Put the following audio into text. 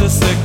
narcissistic